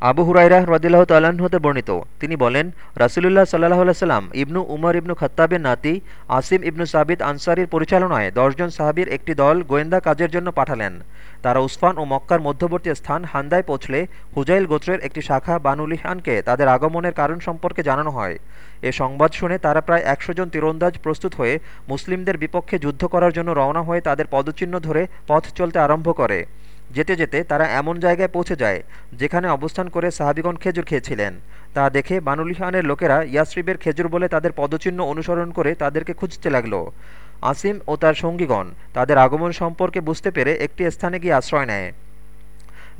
আবু হুরাইরা রদিল্লাহ তাল্লাহ্ন হতে বর্ণিত। তিনি বলেন, রাসুলুল্লাহ সাল্লাহ সাল্লাম ইবনু উমর ইবনু খত্তাবের নাতি আসিম ইবনু সাবিদ আনসারির পরিচালনায় দশজন সাহাবির একটি দল গোয়েন্দা কাজের জন্য পাঠালেন। তারা উসফান ও মক্কার মধ্যবর্তী স্থান হান্দায় পৌঁছলে হুজাইল গোত্রের একটি শাখা বানুলিহানকে তাদের আগমনের কারণ সম্পর্কে জানানো হয়। এ সংবাদ শুনে তারা প্রায় একশো জন তীরন্দাজ প্রস্তুত হয়ে মুসলিমদের বিপক্ষে যুদ্ধ করার জন্য রওনা হয়ে তাদের পদচিহ্ন ধরে পথ চলতে আরম্ভ করে। যেতে যেতে তারা এমন জায়গায় পৌঁছে যায়, যেখানে অবস্থান করে সাহাবিগণ খেজুর খেয়েছিলেন। তা দেখে বানুলিহানের লোকেরা ইয়াসরিবের খেজুর বলে তাদের পদচিহ্ন অনুসরণ করে তাদেরকে খুঁজতে লাগল। আসিম ও তার সঙ্গীগণ তাদের আগমন সম্পর্কে বুঝতে পেরে একটি স্থানে গিয়ে আশ্রয় নেয়।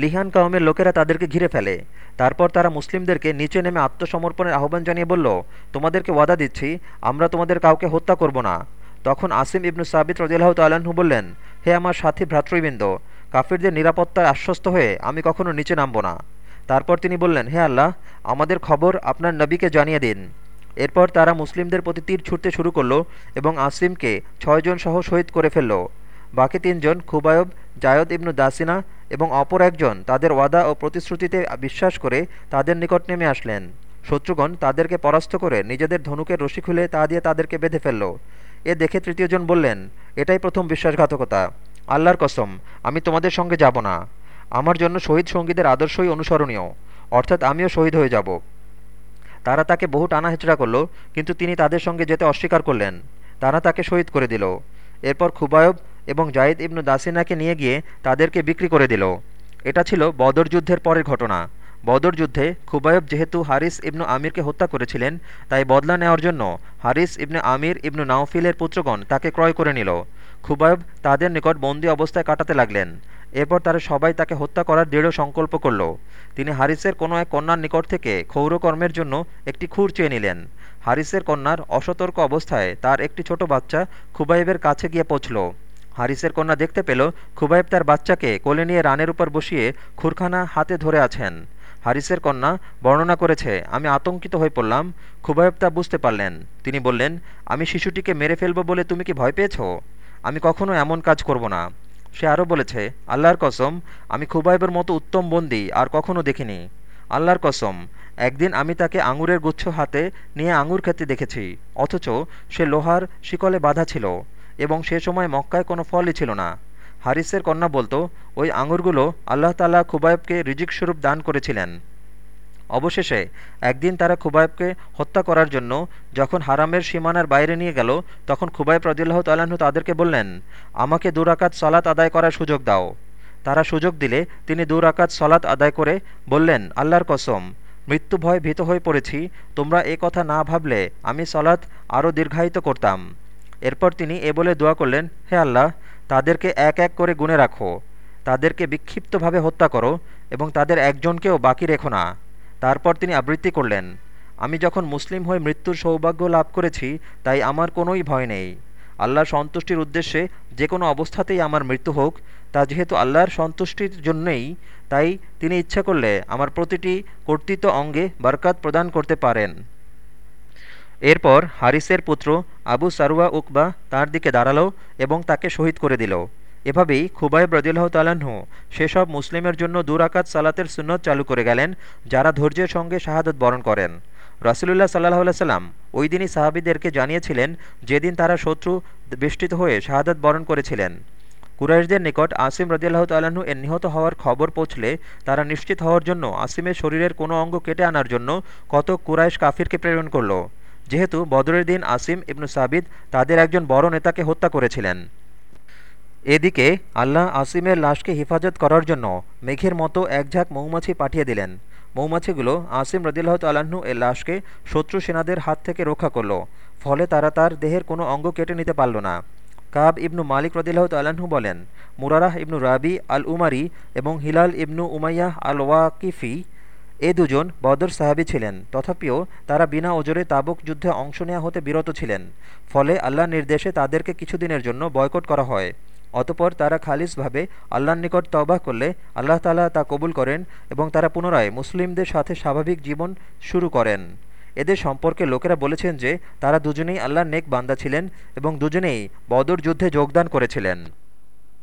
লিহান কাউমের লোকেরা তাদেরকে ঘিরে ফেলে। তারপর তারা মুসলিমদেরকে নিচে নেমে আত্মসমর্পণের আহ্বান জানিয়ে বলল, তোমাদেরকে ওয়াদা দিচ্ছি, আমরা তোমাদের কাউকে হত্যা করব না। তখন আসিম ইবনু সাবিত রদিল্লাহ তাল্লাহ্ন বললেন, হে আমার সাথী ভ্রাতৃবৃন্দ কাফিরদের নিরাপত্তায় আশ্বস্ত হয়ে আমি কখনো নিচে নামব না। তারপর তিনি বললেন, হে আল্লাহ, আমাদের খবর আপনার নবীকে জানিয়ে দিন। এরপর তারা মুসলিমদের প্রতি তীর ছুটতে শুরু করল এবং আসিমকে ছয়জন সহ শহীদ করে ফেলল। বাকি তিনজন খুবায়ব, জায়দ ইবনু দাসিনা এবং অপর একজন তাদের ওয়াদা ও প্রতিশ্রুতিতে বিশ্বাস করে তাদের নিকট নেমে আসলেন। শত্রুগণ তাদেরকে পরাস্ত করে নিজেদের ধনুকের রশি খুলে তা দিয়ে তাদেরকে বেঁধে ফেলল। এ দেখে তৃতীয়জন বললেন, এটাই প্রথম বিশ্বাসঘাতকতা। আল্লাহর কসম, আমি তোমাদের সঙ্গে যাব না। আমার জন্য শহীদ সঙ্গীদের আদর্শই অনুসরণীয়, অর্থাৎ আমিও শহীদ হয়ে যাব। তারা তাকে বহু টানা হেঁচড়া করল, কিন্তু তিনি তাদের সঙ্গে যেতে অস্বীকার করলেন। তারা তাকে শহীদ করে দিল। এরপর খুবায়ব এবং জাইদ ইবনু দাসিনাকে নিয়ে গিয়ে তাদেরকে বিক্রি করে দিল। এটা ছিল বদর যুদ্ধের পরের ঘটনা। বদর যুদ্ধে খুবায়ব যেহেতু হারিস ইবনু আমিরকে হত্যা করেছিলেন, তাই বদলা নেওয়ার জন্য হারিস ইবনু আমির ইবনু নাওফিলের পুত্রগণ তাকে ক্রয় করে নিল। খুবায়ব তাদের নিকট বন্দি অবস্থায় কাটাতে লাগলেন। এরপর তারা সবাই তাকে হত্যা করার দৃঢ় সংকল্প করল। তিনি হারিসের কোনো এক কন্যার নিকট থেকে ক্ষৌরকর্মের জন্য একটি খুর চেয়ে নিলেন। হারিসের কন্যার অসতর্ক অবস্থায় তার একটি ছোট বাচ্চা খুবাইবের কাছে গিয়ে পৌঁছল। হারিসের কন্যা দেখতে পেল খুবাইব তার বাচ্চাকে কোলে নিয়ে রানের উপর বসিয়ে খুরখানা হাতে ধরে আছেন। হারিসের কন্যা বর্ণনা করেছে, আমি আতঙ্কিত হয়ে পড়লাম। খুবাইব তা বুঝতে পারলেন। তিনি বললেন, আমি শিশুটিকে মেরে ফেলব বলে তুমি কি ভয় পেয়েছ? আমি কখনো এমন কাজ করব না। সে আরও বলেছে, আল্লাহর কসম, আমি খুবাইবের মতো উত্তম বন্দী আর কখনো দেখিনি। আল্লাহর কসম, একদিন আমি তাকে আঙুরের গুচ্ছ হাতে নিয়ে আঙুর খেতে দেখেছি, অথচ সে লোহার শিকলে বাধা ছিল এবং সে সময় মক্কায় কোনো ফলই ছিল না। হারিসের কন্যা বলতো, ওই আঙুরগুলো আল্লাহ তালা খুবাইবকে রিজিক স্বরূপ দান করেছিলেন। অবশেষে একদিন তারা খুবাইবকে হত্যা করার জন্য যখন হারামের সীমানার বাইরে নিয়ে গেল, তখন খুবাইব রদিল্লাহ তাল্লাহ্ন তাদেরকে বললেন, আমাকে দুরাকাত সলাত আদায় করার সুযোগ দাও। তারা সুযোগ দিলে তিনি দুরাকাত সলাত আদায় করে বললেন, আল্লাহর কসম, মৃত্যু ভয় ভীত হয়ে পড়েছি, তোমরা এ কথা না ভাবলে আমি সলাৎ আরও দীর্ঘায়িত করতাম। এরপর তিনি এ বলে দোয়া করলেন, হে আল্লাহ, তাদেরকে এক এক করে গুনে রাখো, তাদেরকে বিক্ষিপ্তভাবে হত্যা করো এবং তাদের একজনকেও বাকি রেখো না। তারপর তিনি আবৃত্তি করলেন, আমি যখন মুসলিম হয়ে মৃত্যুর সৌভাগ্য লাভ করেছি, তাই আমার কোনোই ভয় নেই। আল্লাহর সন্তুষ্টির উদ্দেশ্যে যে কোনো অবস্থাতেই আমার মৃত্যু হোক, তা যেহেতু আল্লাহর সন্তুষ্টির জন্যেই, তাই তিনি ইচ্ছা করলে আমার প্রতিটি কর্তৃত্ব অঙ্গে বরকাত প্রদান করতে পারেন। এরপর হারিসের পুত্র আবু সারুয়া উকবা তার দিকে দাঁড়াল এবং তাকে শহীদ করে দিল। এভাবেই খুবাইব রদিল্লাহ তালাহু সেসব মুসলিমের জন্য দুরাকাত সালাতের সুন্নত চালু করে গেলেন, যারা ধৈর্যের সঙ্গে শাহাদত বরণ করেন। রাসুলুল্লাহ সাল্লাহ সাল্লাম ওই দিনই সাহাবিদেরকে জানিয়েছিলেন, যেদিন তারা শত্রু বেষ্টিত হয়ে শাহাদত বরণ করেছিলেন। কুরাইশদের নিকট আসিম রদিয়াল্লাহ তাল্লাহ্ন এর নিহত হওয়ার খবর পৌঁছলে তারা নিশ্চিত হওয়ার জন্য আসিমের শরীরের কোনো অঙ্গ কেটে আনার জন্য কত কুরাইশ কাফিরকে প্রেরণ করল। যেহেতু বদরের দিন আসিম ইবনু সাবিদ তাদের একজন বড় নেতাকে হত্যা করেছিলেন। এদিকে আল্লাহ আসিমের লাশকে হেফাজত করার জন্য মেঘের মতো এক ঝাঁক মৌমাছি পাঠিয়ে দিলেন। মৌমাছিগুলো আসিম রদিল্লাহ তাল্লাহ্ন এর লাশকে শত্রু সেনাদের হাত থেকে রক্ষা করল, ফলে তারা তার দেহের কোনো অঙ্গ কেটে নিতে পারল না। কাব ইবনু মালিক রদিল্লাহ তাল্লাহ্ন বলেন, মুরারাহ ইবনু রাবি আল উমারি এবং হিলাল ইবনু উমাইয়াহ আল ওয়াকিফি এ দুজন বদর সাহাবি ছিলেন। তথাপিও তারা বিনা ওজরে তাবুক যুদ্ধে অংশ নেওয়া হতে বিরত ছিলেন। ফলে আল্লাহ নির্দেশে তাদেরকে কিছুদিনের জন্য বয়কট করা হয়। অতপর তারা খালিসভাবে আল্লাহর নিকট তবাহ করলে আল্লাহ তালা তা কবুল করেন এবং তারা পুনরায় মুসলিমদের সাথে স্বাভাবিক জীবন শুরু করেন। এদের সম্পর্কে লোকেরা বলেছেন যে তারা দুজনেই আল্লাহর নেক বান্দা ছিলেন এবং দুজনেই বদর যুদ্ধে যোগদান করেছিলেন।